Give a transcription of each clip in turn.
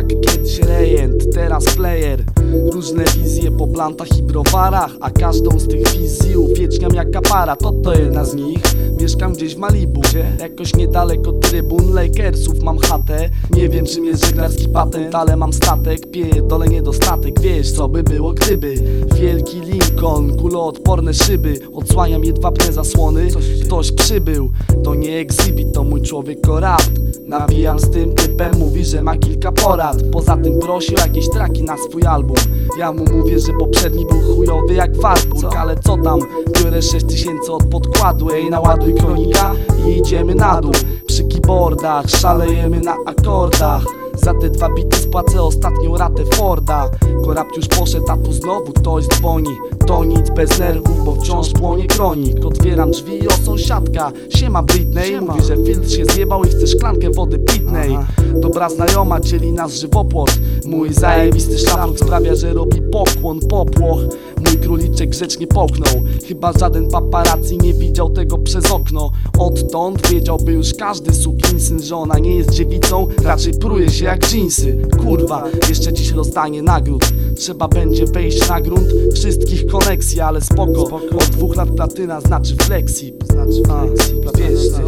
jak kiedyś rejent, teraz player Różne wizje po blantach i browarach A każdą z tych wizji uwieczniam jak aparat Oto jedna z nich. Mieszkam gdzieś w Malibu Jakoś niedaleko trybun Lakersów mam chatę. Nie wiem czym jest żeglarski patent Ale mam statek, pierdolę niedostatek. Wiesz co by było gdyby Wielki Lincoln, kuloodporne szyby Odsłaniam jedwabne zasłony. Ktoś przybył. To nie exhibit, to mój człowiek o rapt Nawijam z tym typem, mówi, że ma kilka porad. Poza tym prosi o jakieś traki na swój album Ja mu mówię, że poprzedni był chujowy jak Warburg Ale co tam, biorę 6000 od podkładu Ej, naładuj kronika i idziemy na dół. Przy keyboardach, szalejemy na akordach za te dwa bity spłacę ostatnią ratę Forda. Korapt już poszedł, a tu znowu ktoś dzwoni. To nic bez nerwów, bo wciąż płonie kronik Otwieram drzwi, o sąsiadka. Siema Britney, mówi, że filtr się zjebał i chce szklankę wody pitnej. Dobra znajoma, dzieli nas żywopłot. Mój zajebisty szlafrok sprawia, że robi pokłon, popłoch. Mój króliczek grzecznie połknął. Chyba żaden paparazzi nie widział tego przez okno. Odtąd wiedziałby już każdy sukinsyn, że ona nie jest dziewicą Raczej pruje się jak dżinsy. Kurwa, jeszcze dziś rozdanie nagród Trzeba będzie wejść na grunt wszystkich koneksji, ale spoko, Od dwóch lat platyna znaczy flexi. Znaczy flexi, wiesz ty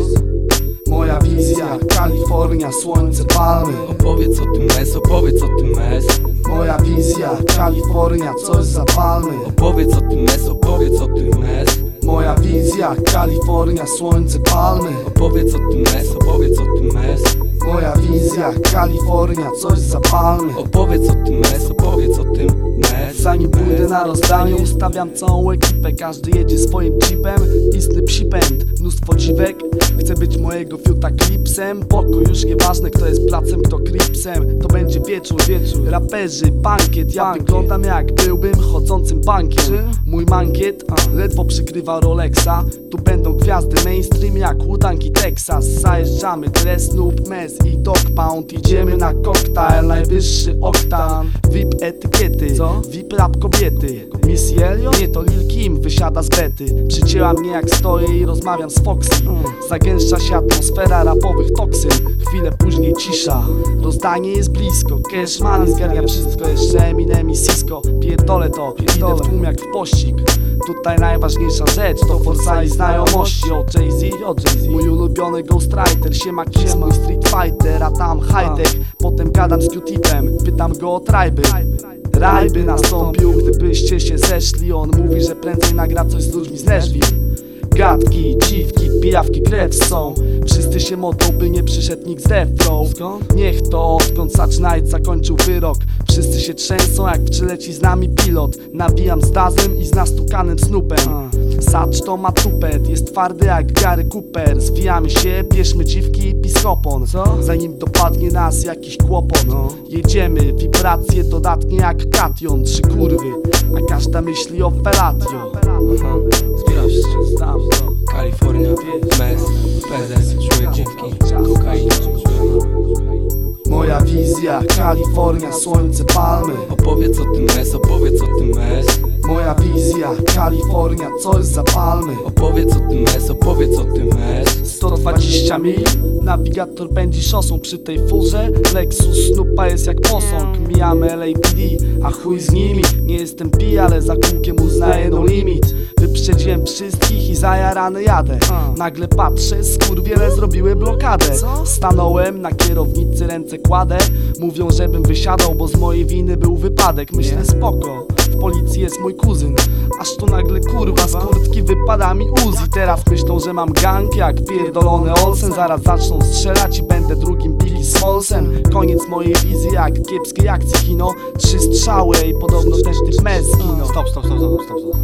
Moja wizja, Kalifornia, słońce, palmy. Opowiedz o tym mes, opowiedz o tym wizja, Kalifornia, coś zapalmy. Opowiedz o tym mes, opowiedz o tym mes Moja wizja, Kalifornia, słońce, palmy. Opowiedz o tym mes, opowiedz o tym mes Moja wizja, Kalifornia, coś zapalmy. Opowiedz o tym mes, opowiedz o tym mes Zanim na rozdanie ustawiam całą ekipę Każdy jedzie swoim jeepem, istny psipęd Mnóstwo dziwek, chcę być mojego fiuta klipsem. Pokój już nieważne kto jest placem, kto klipsem. To będzie wieczór, wieczór. Raperzy, bankiet, ja wyglądam jak byłbym chodzącym bankiem. Mój mankiet ledwo przykrywa Rolexa. Tu będą gwiazdy mainstream jak Łutank i Texas. Zajeżdżamy Dress, Noob, Mez i Dog Pound. Idziemy na koktajl, najwyższy oktan. VIP etykiety, VIP rap kobiety Miss Elio? Nie to Lil Kim wysiada z bety. Przycięła mnie jak stoję i rozmawiam z Foxy Zagęszcza się atmosfera rapowych toksyn. Chwilę później cisza. Rozdanie jest blisko. Cash money zgarnia wszystko. Jeszcze Eminem i Cisco. Pierdolę to, idę w tłum jak w pościg. Tutaj najważniejsza rzecz to forsa i znajomości. O Jay-Z, o Jay-Z. Mój ulubiony ghostwriter Siema Kiss, mój street fighter A tam high-tech Potem gadam z Q-tipem. Pytam go o triby Rajby nastąpił, gdybyście się zeszli. On mówi, że prędzej nagra coś z ludźmi z Nashville Gadki, dziwki, pijawki, krew są. Wszyscy się modlą, by nie przyszedł nikt z Row Niech to odkąd Such Knight zakończył wyrok. Wszyscy się trzęsą, jak przyleci z nami pilot. Nawijam z Dazem i z nastukanym Snoopem Sacz to ma tupet, jest twardy jak Gary Cooper. Zwijamy się, bierzmy dziwki i piskopon. Zanim dopadnie nas jakiś kłopot. Jedziemy, wibracje dodatnie jak kation. Trzy kurwy, a każda myśli o felatio. Aha, zbieram się znam to Kalifornia, mes, prezes, człowiek dziwki, kokaina Moja wizja, Kalifornia, słońce, palmy. Opowiedz o tym mes, opowiedz o tym mes Moja wizja, Kalifornia, coś za palmy Opowiedz o tym mes, opowiedz o tym mes 120 mil, nawigator pędzi szosą przy tej furze. Lexus Snoopa jest jak posąg, mijamy LAPD, a chuj z nimi. Nie jestem pi, ale za kółkiem uznaję no limit. Wyprzedziłem wszystkich i zajarany jadę. Nagle patrzę, skurwiele zrobiły blokadę. Stanąłem na kierownicy, ręce kładę. Mówią, żebym wysiadał, bo z mojej winy był wypadek. Myślę spoko, w policji jest mój kuzyn. Aż tu nagle kurwa z kurtki wypada mi Uzi. Teraz myślą, że mam gang jak pierdolony Olsen. Zaraz zaczną strzelać i będę drugim Biggie Smallsem. Koniec mojej wizji jak kiepskiej akcji kino. Trzy strzały i podobno też typ mez zginął Stop, stop, stop, stop, stop, stop.